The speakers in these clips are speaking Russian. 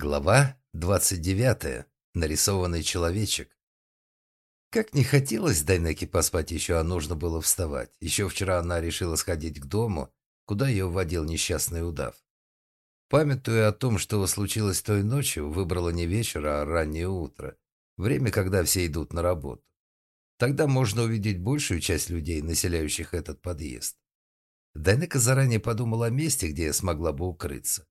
Глава 29. Нарисованный человечек. Как не хотелось Дайнеке поспать еще, а нужно было вставать. Еще вчера она решила сходить к дому, куда ее вводил несчастный удав. Памятуя о том, что случилось той ночью, выбрала не вечер, а раннее утро. Время, когда все идут на работу. Тогда можно увидеть большую часть людей, населяющих этот подъезд. Дайнека заранее подумала о месте, где смогла бы укрыться.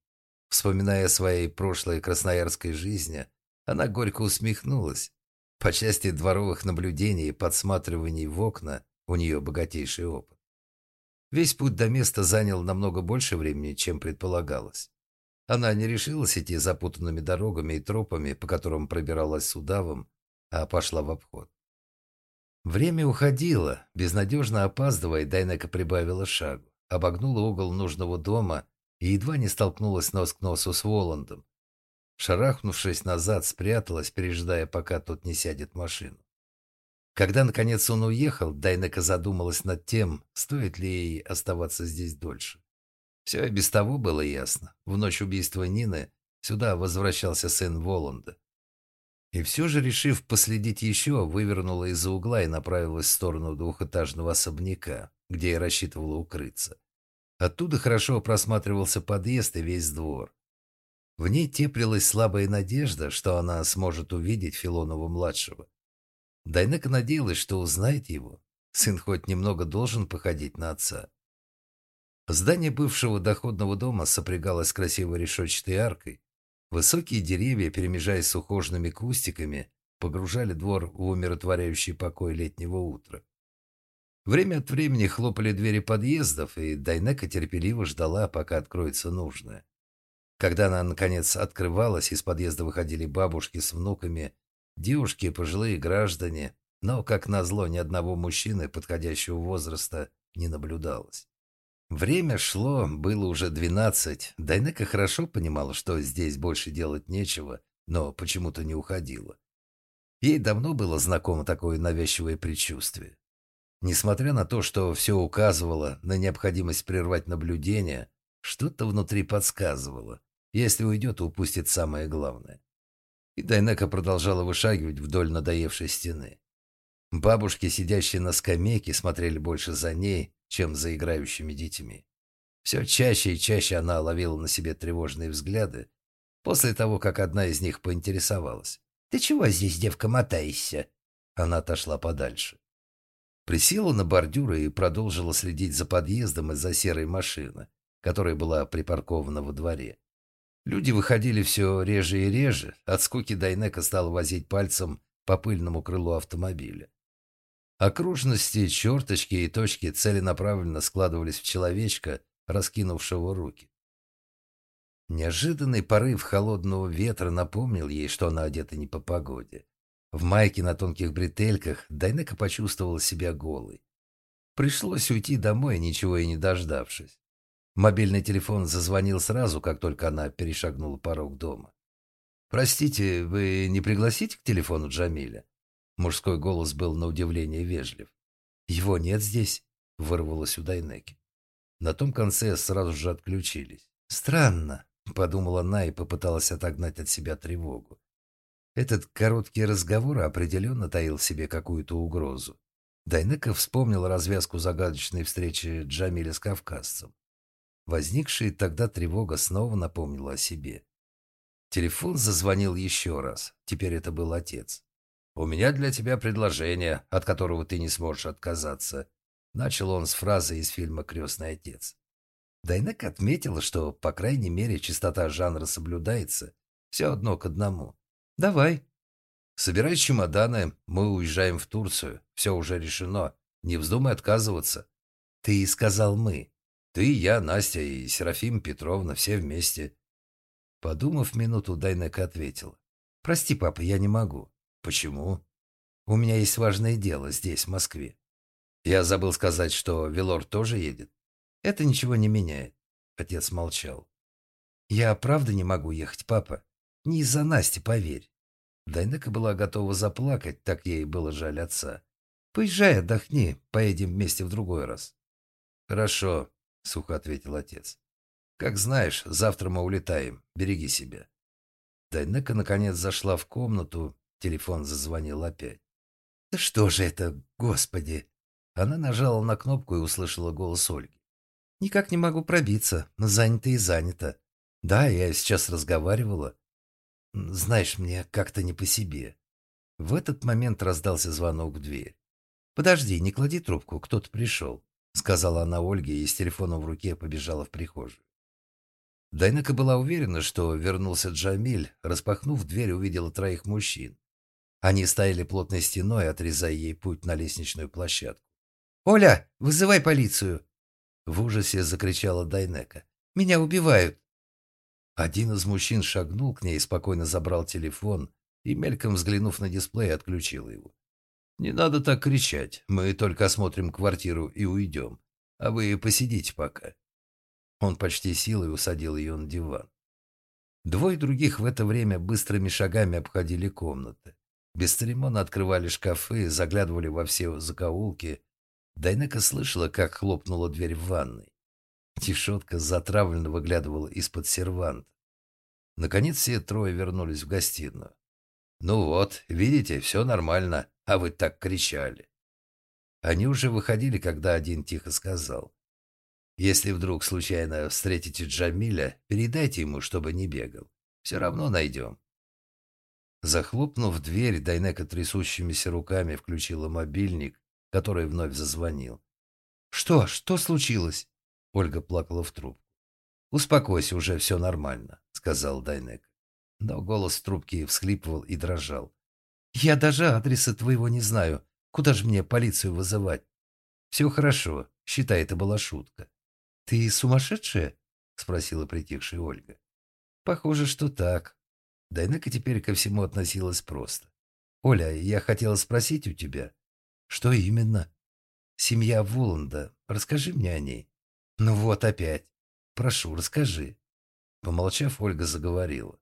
Вспоминая о своей прошлой красноярской жизни, она горько усмехнулась. По части дворовых наблюдений и подсматриваний в окна у нее богатейший опыт. Весь путь до места занял намного больше времени, чем предполагалось. Она не решилась идти запутанными дорогами и тропами, по которым пробиралась с удавом, а пошла в обход. Время уходило. Безнадежно опаздывая, Дайнека прибавила шагу, обогнула угол нужного дома и едва не столкнулась нос к носу с Воландом. Шарахнувшись назад, спряталась, пережидая, пока тот не сядет в машину. Когда, наконец, он уехал, Дайнека задумалась над тем, стоит ли ей оставаться здесь дольше. Все и без того было ясно. В ночь убийства Нины сюда возвращался сын Воланда. И все же, решив последить еще, вывернула из-за угла и направилась в сторону двухэтажного особняка, где я рассчитывала укрыться. Оттуда хорошо просматривался подъезд и весь двор. В ней теплилась слабая надежда, что она сможет увидеть Филонова-младшего. Дайнека надеялась, что узнает его. Сын хоть немного должен походить на отца. Здание бывшего доходного дома сопрягалось с красивой решетчатой аркой. Высокие деревья, перемежаясь с ухоженными кустиками, погружали двор в умиротворяющий покой летнего утра. Время от времени хлопали двери подъездов, и Дайнека терпеливо ждала, пока откроется нужное. Когда она, наконец, открывалась, из подъезда выходили бабушки с внуками, девушки, пожилые граждане, но, как назло, ни одного мужчины подходящего возраста не наблюдалось. Время шло, было уже двенадцать. Дайнека хорошо понимала, что здесь больше делать нечего, но почему-то не уходила. Ей давно было знакомо такое навязчивое предчувствие. Несмотря на то, что все указывало на необходимость прервать наблюдение, что-то внутри подсказывало. Если уйдет, упустит самое главное. И Дайнека продолжала вышагивать вдоль надоевшей стены. Бабушки, сидящие на скамейке, смотрели больше за ней, чем за играющими детьми. Все чаще и чаще она ловила на себе тревожные взгляды, после того, как одна из них поинтересовалась. «Ты чего здесь, девка, мотаешься?» Она отошла подальше. Присела на бордюры и продолжила следить за подъездом из-за серой машины, которая была припаркована во дворе. Люди выходили все реже и реже. От скуки Дайнека стал возить пальцем по пыльному крылу автомобиля. Окружности, черточки и точки целенаправленно складывались в человечка, раскинувшего руки. Неожиданный порыв холодного ветра напомнил ей, что она одета не по погоде. В майке на тонких бретельках Дайнека почувствовала себя голой. Пришлось уйти домой, ничего и не дождавшись. Мобильный телефон зазвонил сразу, как только она перешагнула порог дома. «Простите, вы не пригласите к телефону Джамиля?» Мужской голос был на удивление вежлив. «Его нет здесь», — вырвалось у Дайнеки. На том конце сразу же отключились. «Странно», — подумала она и попыталась отогнать от себя тревогу. Этот короткий разговор определенно таил в себе какую-то угрозу. Дайнека вспомнил развязку загадочной встречи Джамиля с кавказцем. Возникшая тогда тревога снова напомнила о себе. Телефон зазвонил еще раз. Теперь это был отец. «У меня для тебя предложение, от которого ты не сможешь отказаться», начал он с фразы из фильма «Крестный отец». Дайнек отметила, что, по крайней мере, чистота жанра соблюдается. Все одно к одному. «Давай». «Собирай чемоданы, мы уезжаем в Турцию. Все уже решено. Не вздумай отказываться». «Ты сказал «мы». Ты, я, Настя и Серафима Петровна, все вместе». Подумав минуту, Дайнека ответила. «Прости, папа, я не могу». «Почему?» «У меня есть важное дело здесь, в Москве». «Я забыл сказать, что Велор тоже едет». «Это ничего не меняет». Отец молчал. «Я правда не могу ехать, папа. Не из-за Насти, поверь. Дайнека была готова заплакать, так ей было жаль отца. «Поезжай, отдохни, поедем вместе в другой раз». «Хорошо», — сухо ответил отец. «Как знаешь, завтра мы улетаем. Береги себя». Дайнека наконец зашла в комнату, телефон зазвонил опять. «Да что же это, господи!» Она нажала на кнопку и услышала голос Ольги. «Никак не могу пробиться, занято и занято. Да, я сейчас разговаривала. Знаешь, мне как-то не по себе». В этот момент раздался звонок в дверь. «Подожди, не клади трубку, кто-то пришел», — сказала она Ольге и с телефоном в руке побежала в прихожую. Дайнека была уверена, что вернулся Джамиль, распахнув дверь, увидела троих мужчин. Они стояли плотной стеной, отрезая ей путь на лестничную площадку. «Оля, вызывай полицию!» В ужасе закричала Дайнека. «Меня убивают!» Один из мужчин шагнул к ней, спокойно забрал телефон и, мельком взглянув на дисплей, отключил его. «Не надо так кричать. Мы только осмотрим квартиру и уйдем. А вы посидите пока». Он почти силой усадил ее на диван. Двое других в это время быстрыми шагами обходили комнаты. Бесцеремонно открывали шкафы, заглядывали во все закоулки. Дайнека слышала, как хлопнула дверь в ванной. Тишотка затравленно выглядывала из-под серванта. Наконец все трое вернулись в гостиную. «Ну вот, видите, все нормально, а вы так кричали». Они уже выходили, когда один тихо сказал. Если вдруг случайно встретите Джамиля, передайте ему, чтобы не бегал. Все равно найдем». Захлопнув дверь, Дайнека трясущимися руками включила мобильник, который вновь зазвонил. «Что? Что случилось?» Ольга плакала в трубку. «Успокойся, уже все нормально», — сказал Дайнек. Но голос трубки всхлипывал и дрожал. «Я даже адреса твоего не знаю. Куда же мне полицию вызывать?» «Все хорошо. Считай, это была шутка. «Ты сумасшедшая?» — спросила притихшая Ольга. «Похоже, что так». Дайнека теперь ко всему относилась просто. «Оля, я хотела спросить у тебя». «Что именно?» «Семья Воланда. Расскажи мне о ней». «Ну вот опять. Прошу, расскажи». Помолчав, Ольга заговорила.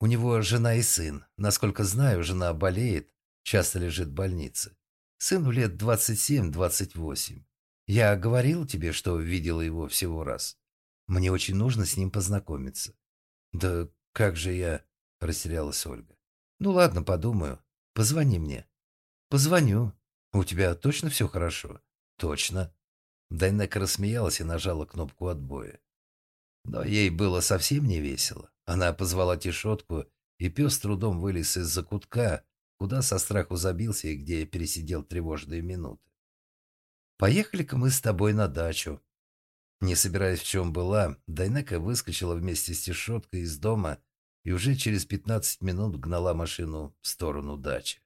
«У него жена и сын. Насколько знаю, жена болеет, часто лежит в больнице. Сыну лет двадцать семь-двадцать восемь. Я говорил тебе, что видела его всего раз. Мне очень нужно с ним познакомиться. Да как же я... Растерялась Ольга. Ну ладно, подумаю. Позвони мне. Позвоню. У тебя точно все хорошо? Точно. Дайнека рассмеялась и нажала кнопку отбоя. Но ей было совсем не весело. Она позвала Тишотку, и пес трудом вылез из-за кутка, куда со страху забился и где пересидел тревожные минуты. Поехали-ка мы с тобой на дачу». Не собираясь в чем была, Дайнека выскочила вместе с Тишоткой из дома и уже через пятнадцать минут гнала машину в сторону дачи.